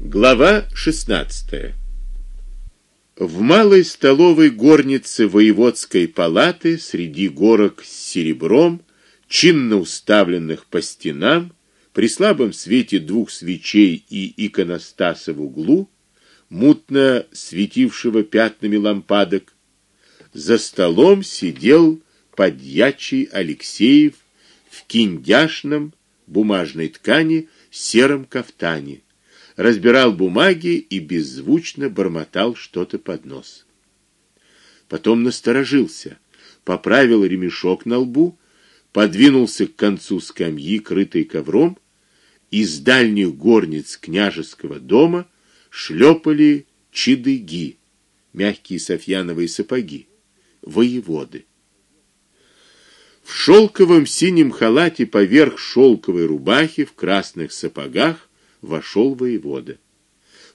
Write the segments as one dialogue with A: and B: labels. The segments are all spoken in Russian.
A: Глава 16. В малой столовой горнице воеводской палаты среди горок с серебром, чинно уставленных по стенам, при слабом свете двух свечей и иконостаса в углу, мутно светившего пятнами лампадок, за столом сидел подьячий Алексеев в киндяшном бумажной ткани сером кафтане разбирал бумаги и беззвучно бормотал что-то под нос. Потом насторожился, поправил ремешок на лбу, подвинулся к концу скамьи, крытой ковром, из дальних горниц княжеского дома шлепали чидыги, мягкие софьяновые сапоги, воеводы. В шелковом синем халате поверх шелковой рубахи в красных сапогах вошел воевода.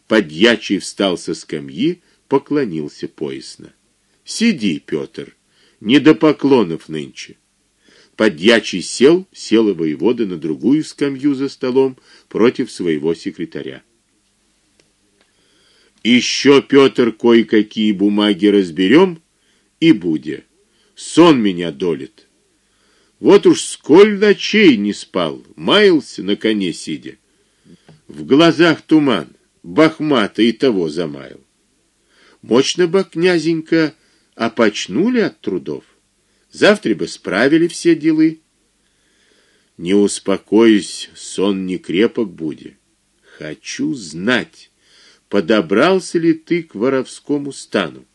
A: Подьячий встал со скамьи, поклонился поясно. Сиди, Петр, не до поклонов нынче. Подьячий сел, сел и воевода на другую скамью за столом против своего секретаря. Еще Петр кое-какие бумаги разберем и буде. Сон меня долит. Вот уж сколь ночей не спал, маялся на коне сидя. В глазах туман, бахмата и того замаял. Мощно бы князенька опочнули от трудов. Завтра бы справили все дела. Не успокоюсь, сон не крепок будет. Хочу знать, подобрался ли ты к воровскому стану.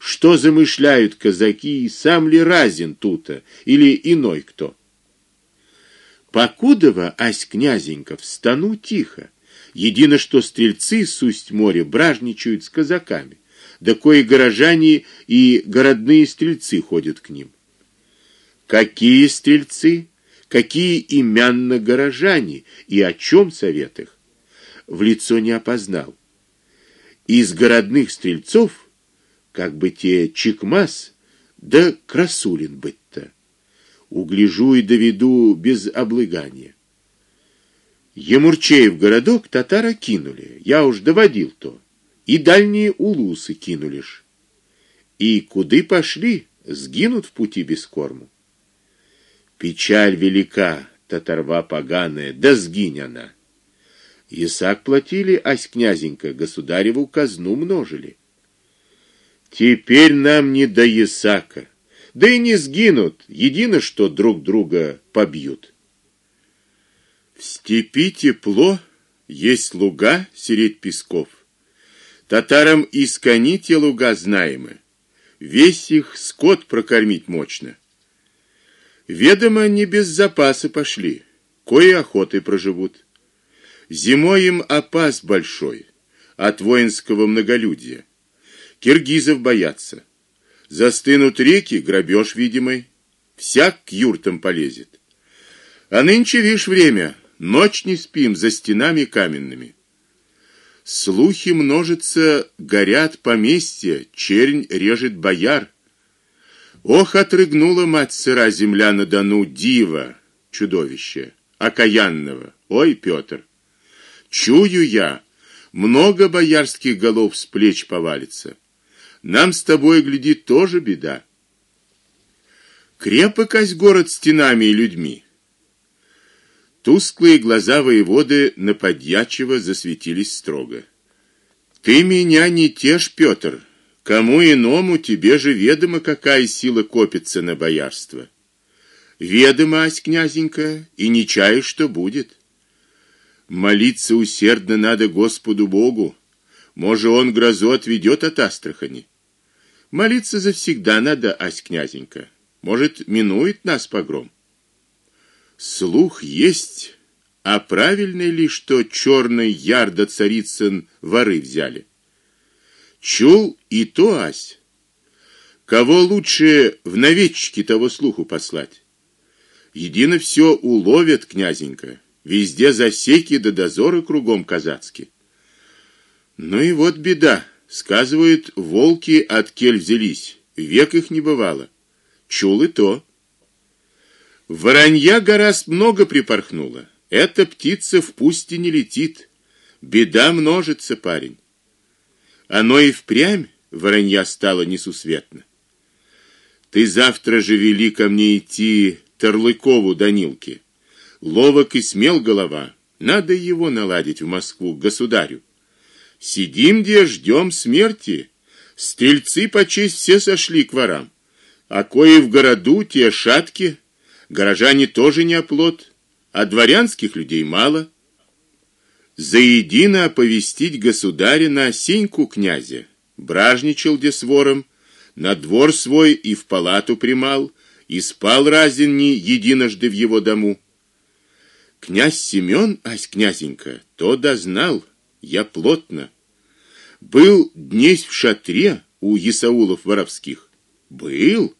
A: Что замышляют казаки и сам ли Разин тута или иной кто? Покудова ась князенька в стану тихо. Едино что стрельцы с моря бражничают с казаками, да кое горожане и городные стрельцы ходят к ним. Какие стрельцы, какие именно горожане и о чем совет их? В лицо не опознал. Из городных стрельцов, как бы те Чекмас, да Красулин быть-то угляжу и доведу без облыгания. Емурчеев городок татара кинули, я уж доводил то. И дальние улусы кинули ж. И куды пошли, сгинут в пути без корму. Печаль велика, татарва поганая, да сгинь она. Исаак платили, ась князенька, государеву казну множили. Теперь нам не до Исаака да и не сгинут, едино что друг друга побьют. В степи тепло, есть луга средь песков. Татарам из кони те луга знаемы. Весь их скот прокормить мощно. Ведомо не без запаса пошли, кое охотой проживут. Зимой им опас большой от воинского многолюдия. Киргизов боятся. Застынут реки, грабеж видимый, всяк к юртам полезет. А нынче вишь время, ночь не спим за стенами каменными. Слухи множатся, горят поместья, чернь режет бояр. Ох, отрыгнула мать сыра земля на Дону дива, чудовище, окаянного. Ой, Петр, чую я, много боярских голов с плеч повалится. Нам с тобой глядит тоже беда. Крепок город стенами и людьми. Тусклые глаза воеводы на подьячего засветились строго. Ты меня не тешь, Петр. Кому иному тебе же ведомо, какая сила копится на боярство. Ведомо, ась князенька, и не чаю, что будет. Молиться усердно надо Господу Богу. Може он грозу отведет от Астрахани. Молиться за всегда надо, ась князенька. Может, минует нас погром. Слух есть, а правильно ли, что черный ярда царицын воры взяли? Чул и то ась. Кого лучше в навечки того слуху послать? Едино все уловят, князенька. Везде засеки да дозоры кругом казацкие. Ну и вот беда. Сказывают, волки от кель взялись, век их не бывало. Чул и то. Воронья гораздо много припорхнула. Эта птица в пусти не летит. Беда множится, парень. Оно и впрямь воронья стало несусветно. Ты завтра же вели ко мне идти Торлыкову Данилке. Ловок и смел голова. Надо его наладить в Москву к государю. Сидим где ждем смерти. Стрельцы по честь все сошли к ворам. А кои в городу те шатки, горожане тоже не оплот, а дворянских людей мало. Заедино оповестить государя на осеньку князя. Бражничал де с вором, на двор свой и в палату примал, и спал разин не единожды в его дому. Князь Семен, ась князенька, то дознал, я плотно был днесь в шатре у Исаулов воровских. Был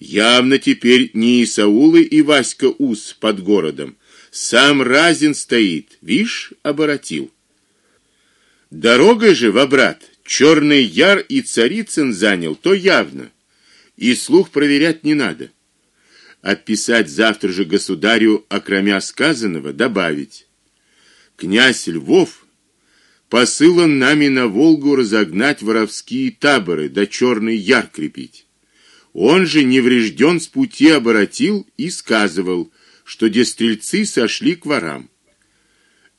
A: явно теперь не Исаулы и Васька Ус под городом, сам Разин стоит, вишь, оборотил. Дорога же в обрат Черный Яр и Царицын занял, то явно. И слух проверять не надо. Отписать завтра же государю, окромя сказанного, добавить: князь Львов посылан нами на Волгу разогнать воровские таборы, да Черный Яр крепить. Он же неврежден с пути оборотил и сказывал, что де стрельцы сошли к ворам.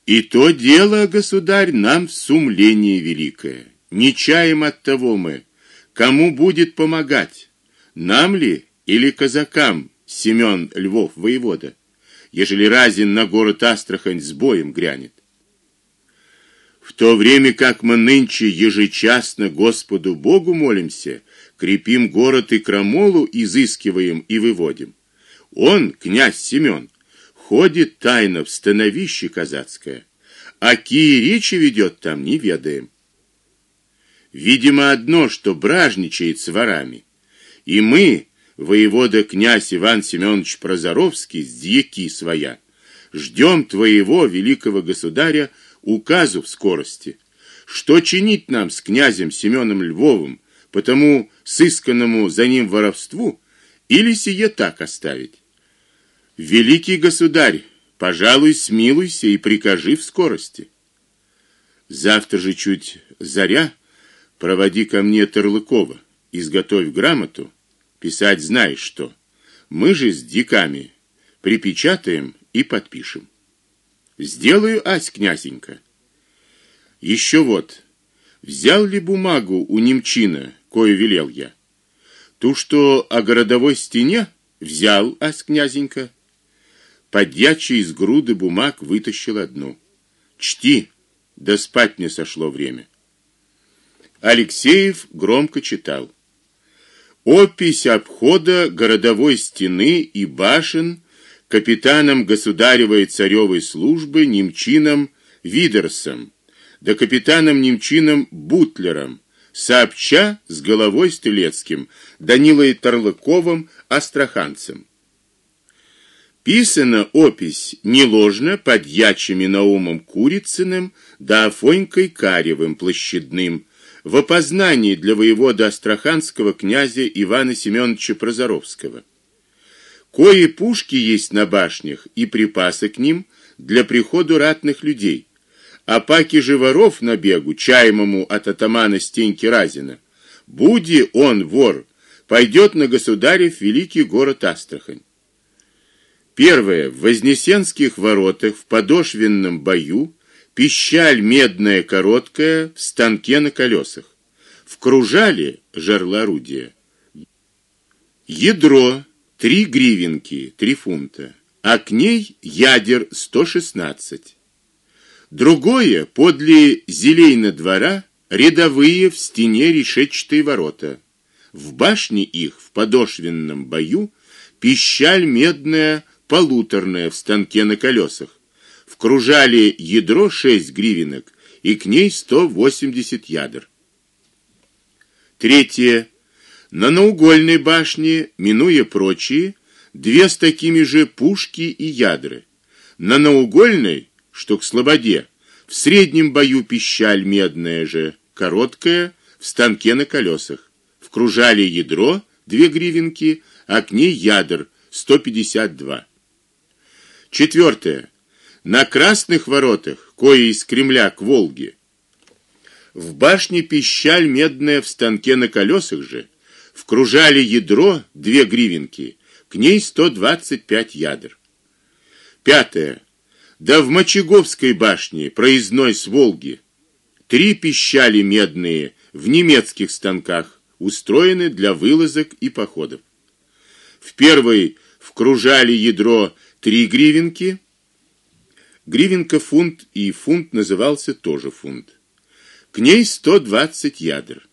A: И то дело, государь, нам в сумление великое. Не чаем от того мы, кому будет помогать, нам ли или казакам, Семен Львов воевода, ежели Разин на город Астрахань с боем грянет. В то время как мы нынче ежечасно Господу Богу молимся, крепим город и крамолу изыскиваем и выводим. Он, князь Семен, ходит тайно в становище казацкое, а какие речи ведет там, не ведаем. Видимо одно, что бражничает с ворами. И мы, воевода князь Иван Семенович Прозоровский с дьяки своя, ждем твоего великого государя указу в скорости. Что чинить нам с князем Семеном Львовым, потому сысканному за ним воровству, или сие так оставить? Великий государь, пожалуй, смилуйся и прикажи в скорости. Завтра же чуть заря проводи ко мне Терлыкова, изготовь грамоту, писать знаешь что. Мы же с диками припечатаем и подпишем. Сделаю, ась князенька. Еще вот. Взял ли бумагу у немчина, кое велел я? Ту, что о городовой стене, взял, ась князенька. Подьячий из груды бумаг вытащил одну. Чти, да спать не сошло время. Алексеев громко читал. Опись обхода городовой стены и башен капитаном государевой царевой службы немчином Видерсом, да капитаном немчином Бутлером, сообща с головой Стрелецким, Данилой Торлыковым, астраханцем. Писана опись не ложно под ячами Наумом Курицыным да Афонькой Каревым площадным в опознании для воевода астраханского князя Ивана Семеновича Прозоровского. Кои пушки есть на башнях и припасы к ним для приходу ратных людей. А паки же воров на бегу, чаемому от атамана Стеньки Разина, буди он вор, пойдет на государев великий город Астрахань. Первое в Вознесенских воротах в подошвенном бою пищаль медная короткая в станке на колесах. В кружале жерла орудия. Ядро три гривенки, три фунта, а к ней ядер 116. Другое подле зелейна двора рядовые в стене решетчатые ворота. В башне их в подошвенном бою пищаль медная полуторная в станке на колесах вкружали ядро 6 гривенок и к ней 180 ядер. Третье. На наугольной башне, минуя прочие, две с такими же пушки и ядра. На наугольной, что к слободе, в среднем бою пищаль медная же, короткая, в станке на колесах. Вкружали ядро две гривенки, а к ней ядер 152. Четвертое. На красных воротах кое из Кремля к Волге. В башне пищаль медная в станке на колесах же, вкружали ядро две гривенки, к ней 125 ядер. Пятое. Да в Мочеговской башне, проездной с Волги, три пищали медные в немецких станках, устроены для вылазок и походов. В первой вкружали ядро три гривенки. Гривенка фунт и фунт назывался тоже фунт. К ней 120 ядер.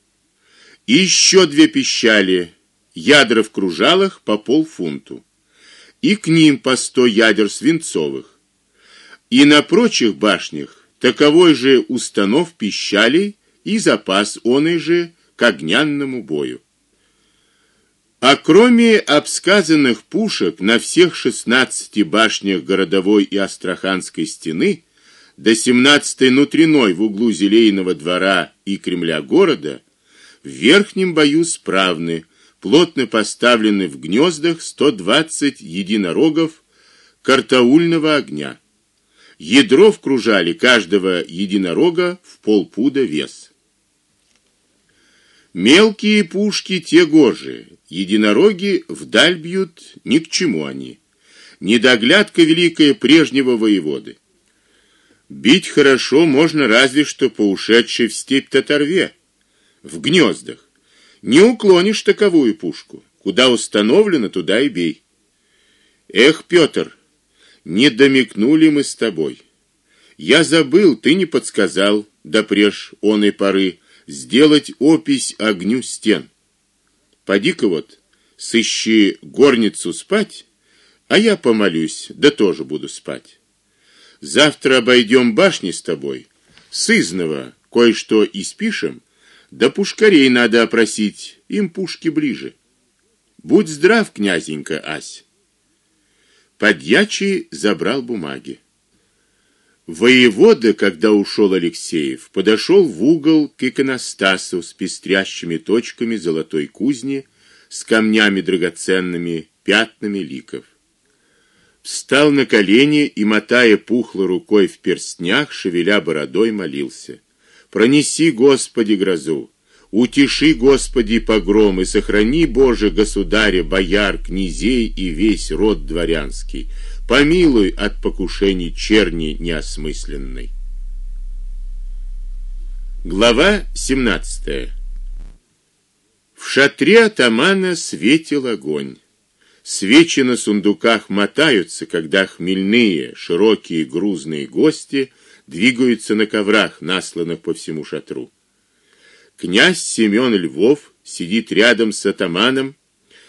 A: И еще две пищали, ядра в кружалах по полфунту. И к ним по 100 ядер свинцовых. И на прочих башнях таковой же установ пищалей и запас оной же к огнянному бою. А кроме обсказанных пушек на всех 16 башнях городовой и Астраханской стены до 17-й внутренной в углу Зелейного двора и Кремля города в верхнем бою справны, плотно поставлены в гнездах 120 единорогов картаульного огня. Ядро вкружали каждого единорога в полпуда вес. Мелкие пушки те гожи, единороги вдаль бьют, ни к чему они. Недоглядка великая прежнего воеводы. Бить хорошо можно разве что по ушедшей в степь татарве, в гнездах. Не уклонишь таковую пушку, куда установлено, туда и бей. Эх, Петр, не домикнули мы с тобой. Я забыл, ты не подсказал, да преж он и поры сделать опись огню стен. Поди-ка вот, сыщи горницу спать, а я помолюсь, да тоже буду спать. Завтра обойдем башни с тобой, сызного кое-что и спишем, да пушкарей надо опросить, им пушки ближе. Будь здрав, князенька Ась. Подьячий забрал бумаги. Воевода, когда ушел Алексеев, подошел в угол к иконостасу с пестрящими точками золотой кузни, с камнями драгоценными, пятнами ликов. Встал на колени и мотая пухлой рукой в перстнях, шевеля бородой, молился: "Пронеси, Господи, грозу, утеши, Господи, погром и сохрани, Боже, государя, бояр, князей и весь род дворянский" помилуй от покушений черни неосмысленной. Глава 17. В шатре атамана светил огонь. Свечи на сундуках мотаются, когда хмельные, широкие, грузные гости двигаются на коврах, насланных по всему шатру. Князь Семен Львов сидит рядом с атаманом,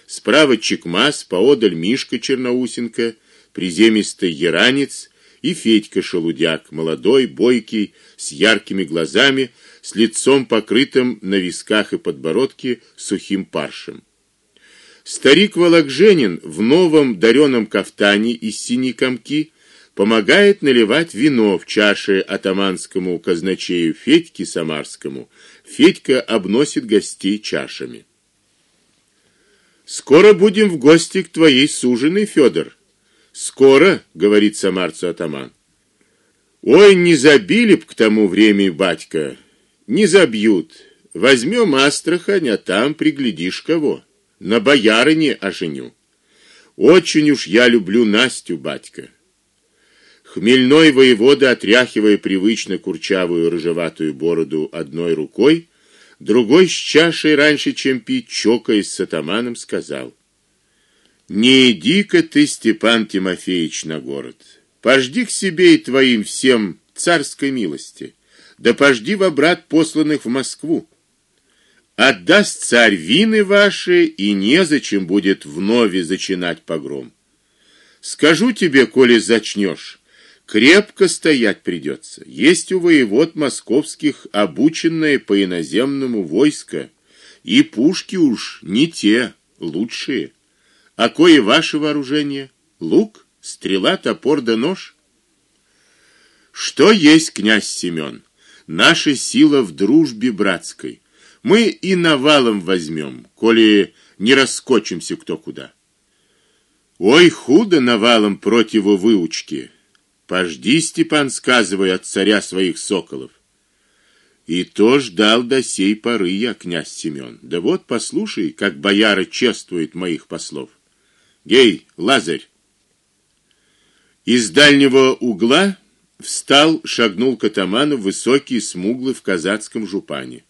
A: справа Чекмас, поодаль Мишка Черноусенко — приземистый яранец и Федька Шелудяк, молодой, бойкий, с яркими глазами, с лицом покрытым на висках и подбородке сухим паршем. Старик Вологженин в новом дареном кафтане из синей камки помогает наливать вино в чаши атаманскому казначею Федьке Самарскому. Федька обносит гостей чашами. Скоро будем в гости к твоей суженой, Федор. Скоро, говорит самарцу атаман. Ой, не забили б к тому времени, батька. Не забьют. Возьмем Астрахань, а там приглядишь кого. На боярине оженю. Очень уж я люблю Настю, батька. Хмельной воевода, отряхивая привычно курчавую рыжеватую бороду одной рукой, другой с чашей раньше, чем пить, чокаясь с атаманом, сказал: не иди-ка ты, Степан Тимофеевич, на город. Пожди к себе и твоим всем царской милости. Да пожди во брат посланных в Москву. Отдаст царь вины ваши, и не зачем будет вновь зачинать погром. Скажу тебе, коли зачнешь, крепко стоять придется. Есть у воевод московских обученное по иноземному войско, и пушки уж не те, лучшие. А кое ваше вооружение? Лук, стрела, топор да нож? Что есть князь Семен? Наша сила в дружбе братской. Мы и навалом возьмем, коли не раскочимся кто куда. Ой, худо навалом против выучки. Пожди, Степан, сказывай от царя своих соколов. И то ждал до сей поры я, князь Семен. Да вот послушай, как бояра чествует моих послов. Гей, Лазарь. Из дальнего угла встал, шагнул к атаману высокий, смуглый в казацком жупане.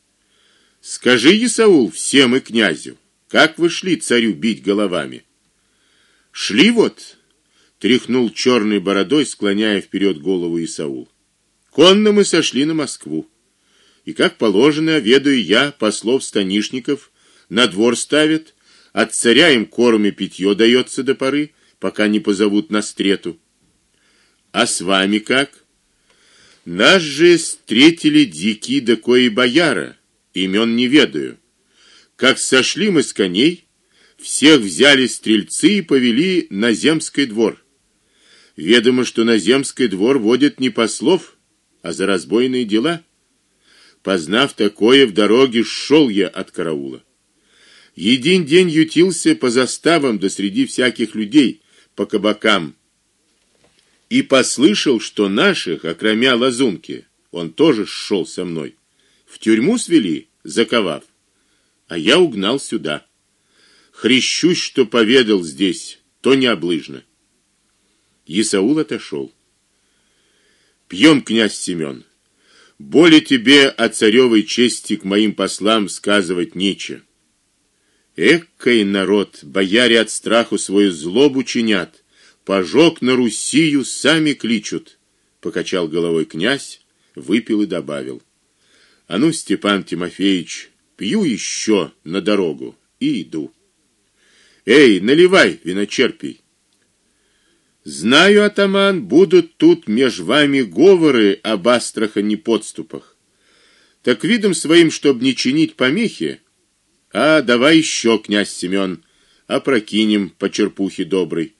A: Скажи, Исаул, всем и князю, как вы шли царю бить головами? Шли вот, тряхнул черной бородой, склоняя вперед голову Исаул. Конно мы сошли на Москву. И как положено, ведаю я, послов станишников на двор ставят, от царя им корм и питье дается до поры, пока не позовут на стрету. А с вами как? Нас же встретили дикие да бояра, имен не ведаю. Как сошли мы с коней, всех взяли стрельцы и повели на земский двор. Ведомо, что на земский двор водят не послов, а за разбойные дела. Познав такое, в дороге шел я от караула. Един день ютился по заставам да среди всяких людей, по кабакам. И послышал, что наших, окромя лазунки, он тоже шел со мной. В тюрьму свели, заковав. А я угнал сюда. Хрещусь, что поведал здесь, то не облыжно. Исаул отошел. Пьем, князь Семен. Более тебе о царевой чести к моим послам сказывать нече. Эккой народ, бояре от страху свою злобу чинят, пожог на Русию сами кличут, покачал головой князь, выпил и добавил: А ну, Степан Тимофеевич, пью еще на дорогу и иду. Эй, наливай, виночерпий. Знаю, атаман, будут тут меж вами говоры об Астрахани подступах. Так видом своим, чтоб не чинить помехи, а давай еще, князь Семен, опрокинем по черпухе добрый.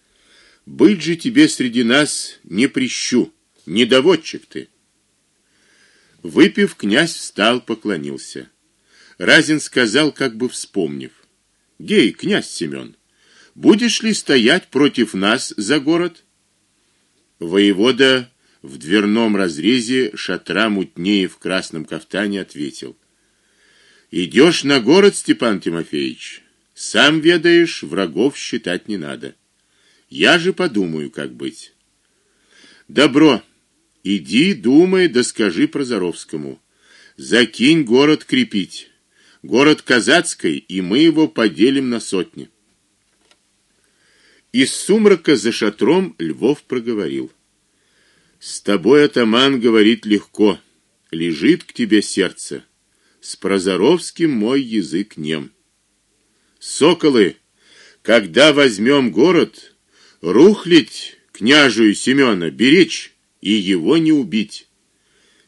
A: Быть же тебе среди нас не прищу, не доводчик ты. Выпив, князь встал, поклонился. Разин сказал, как бы вспомнив: "Гей, князь Семен, Будешь ли стоять против нас за город? Воевода в дверном разрезе шатра мутнее в красном кафтане ответил: Идешь на город, Степан Тимофеевич. Сам ведаешь, врагов считать не надо. Я же подумаю, как быть. Добро. Иди, думай, да скажи Прозоровскому. Закинь город крепить. Город казацкий, и мы его поделим на сотни. Из сумрака за шатром Львов проговорил: С тобой атаман говорит легко, лежит к тебе сердце. С Прозоровским мой язык нем. Соколы, когда возьмем город, рухлить княжую Семёна беречь и его не убить.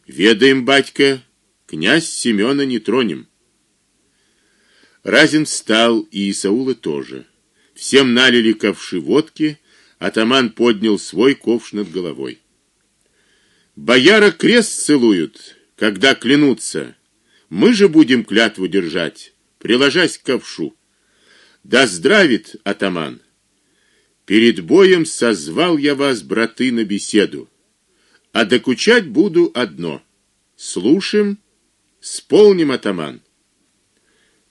A: Ведаем, батька, князь Семёна не тронем. Разин встал, и Исаула тоже. Всем налили ковши водки, атаман поднял свой ковш над головой. Бояра крест целуют, когда клянутся. Мы же будем клятву держать, приложась к ковшу. Да здравит атаман. Перед боем созвал я вас, браты, на беседу. А докучать буду одно: слушаем, сполним атаман.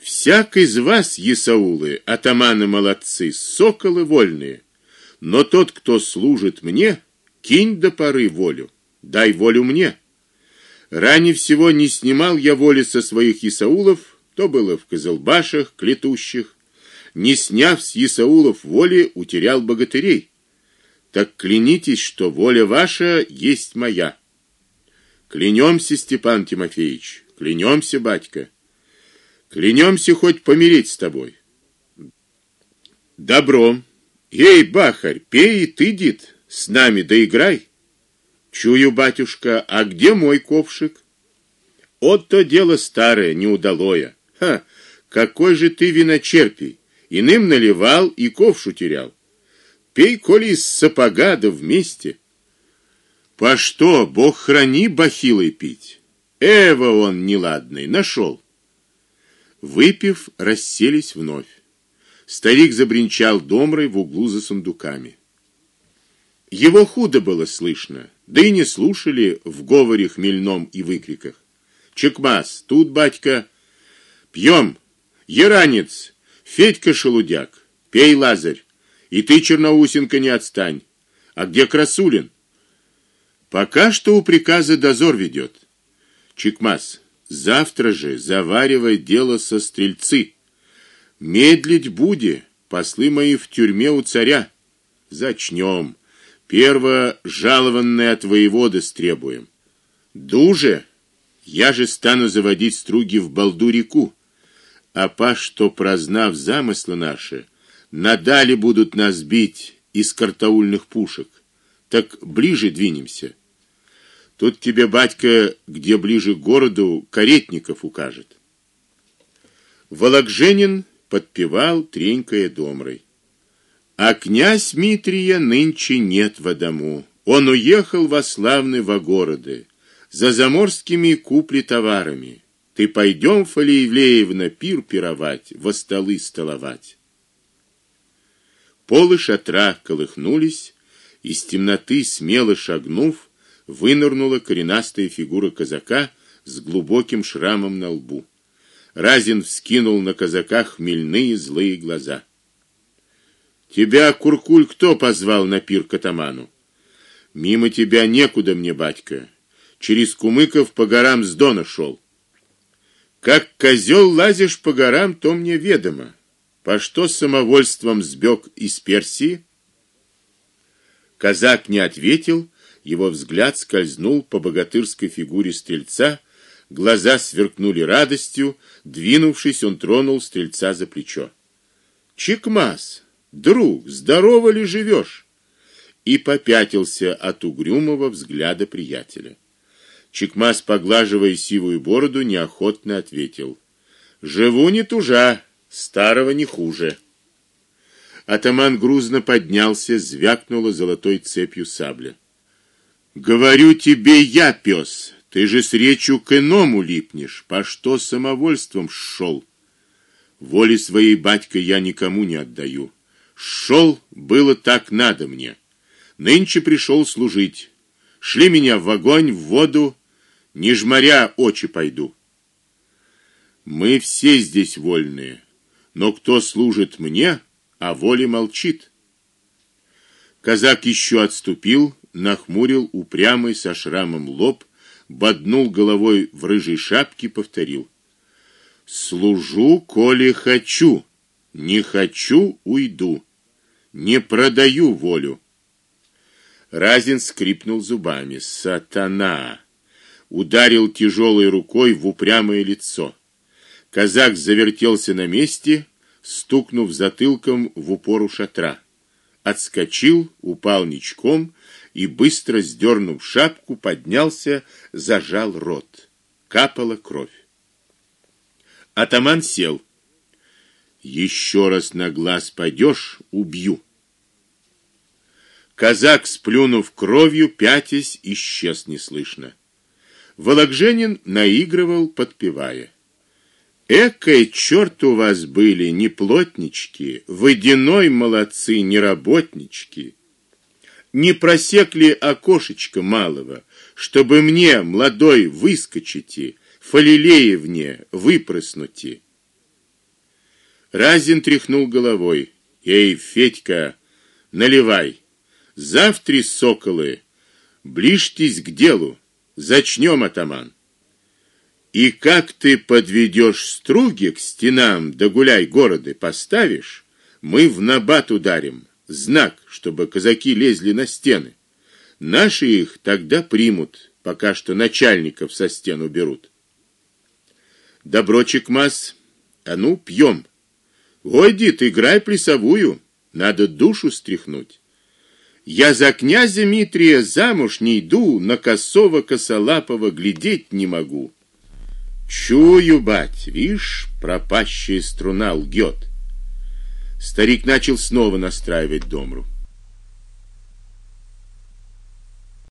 A: Всяк из вас, Исаулы, атаманы молодцы, соколы вольные. Но тот, кто служит мне, кинь до поры волю. Дай волю мне. Ранее всего не снимал я воли со своих Исаулов, то было в Козелбашах, клетущих. Не сняв с Исаулов воли, утерял богатырей. Так клянитесь, что воля ваша есть моя. Клянемся, Степан Тимофеевич, клянемся, батька. Клянемся хоть помереть с тобой. Добро. Ей, бахарь, пей и ты, дит, с нами доиграй. Чую, батюшка, а где мой ковшик? Вот то дело старое, неудалое. Ха, какой же ты виночерпий. Иным наливал и ковшу терял. Пей, коли из сапога да вместе. По что, Бог храни бахилой пить? Эва он неладный, нашел. Выпив, расселись вновь. Старик забринчал домрой в углу за сундуками. Его худо было слышно. да и не слушали в говоре хмельном и выкриках. Чекмас, тут батька, пьем, еранец, Федька Шелудяк, пей, Лазарь, и ты, Черноусенко, не отстань. А где Красулин? Пока что у приказа дозор ведет. Чекмас, завтра же заваривай дело со стрельцы. Медлить буде, послы мои в тюрьме у царя. Зачнем. Перво жалованное от воеводы стребуем. Дуже, я же стану заводить струги в Балду-реку. А па что прознав замыслы наши, надали будут нас бить из картаульных пушек. Так ближе двинемся. Тут тебе батька, где ближе к городу, каретников укажет. Волокженин подпевал, тренькая домрой. А князь Митрия нынче нет в дому. Он уехал во славный во города за заморскими купли товарами. Ты пойдем, Фалиевлеевна, пир пировать, во столы столовать. Полы шатра колыхнулись, из темноты смело шагнув, вынырнула коренастая фигура казака с глубоким шрамом на лбу. Разин вскинул на казака хмельные злые глаза. Тебя, Куркуль, кто позвал на пир к атаману? Мимо тебя некуда мне, батька. Через Кумыков по горам с Дона шел. Как козел лазишь по горам, то мне ведомо. По что самовольством сбег из Персии? Казак не ответил, его взгляд скользнул по богатырской фигуре стрельца, глаза сверкнули радостью, двинувшись, он тронул стрельца за плечо. Чикмас, друг, здорово ли живешь? И попятился от угрюмого взгляда приятеля. Чикмас, поглаживая сивую бороду, неохотно ответил: "Живу не тужа, старого не хуже". Атаман грузно поднялся, звякнула золотой цепью сабля. Говорю тебе я, пес, ты же с речью к иному липнешь, по что самовольством шел? Воли своей батька я никому не отдаю. Шел, было так надо мне. Нынче пришел служить. Шли меня в огонь, в воду, не жморя очи пойду. Мы все здесь вольные, но кто служит мне, а воле молчит. Казак еще отступил, нахмурил упрямый со шрамом лоб, боднул головой в рыжей шапке, повторил: "Служу, коли хочу, не хочу уйду. Не продаю волю". Разин скрипнул зубами. Сатана ударил тяжелой рукой в упрямое лицо. Казак завертелся на месте, стукнув затылком в упор у шатра. Отскочил, упал ничком и быстро сдернув шапку, поднялся, зажал рот. Капала кровь. Атаман сел. Еще раз на глаз пойдешь, убью. Казак, сплюнув кровью, пятясь, исчез неслышно. Волокженин наигрывал, подпевая: Экой черт у вас были, не плотнички, водяной молодцы, не работнички. Не просекли окошечко малого, чтобы мне, молодой, выскочите, фалилеевне выпрыснути. Разин тряхнул головой. Эй, Федька, наливай. Завтра соколы, ближьтесь к делу. Зачнем, атаман. И как ты подведешь струги к стенам, да гуляй города поставишь, мы в набат ударим, знак, чтобы казаки лезли на стены. Наши их тогда примут, пока что начальников со стен уберут. Доброчек мас, а ну пьем. Гойди, ты играй плясовую, надо душу стряхнуть. Я за князя Митрия замуж не иду, на косого косолапого глядеть не могу. Чую, бать, вишь, пропащая струна лгет. Старик начал снова настраивать домру.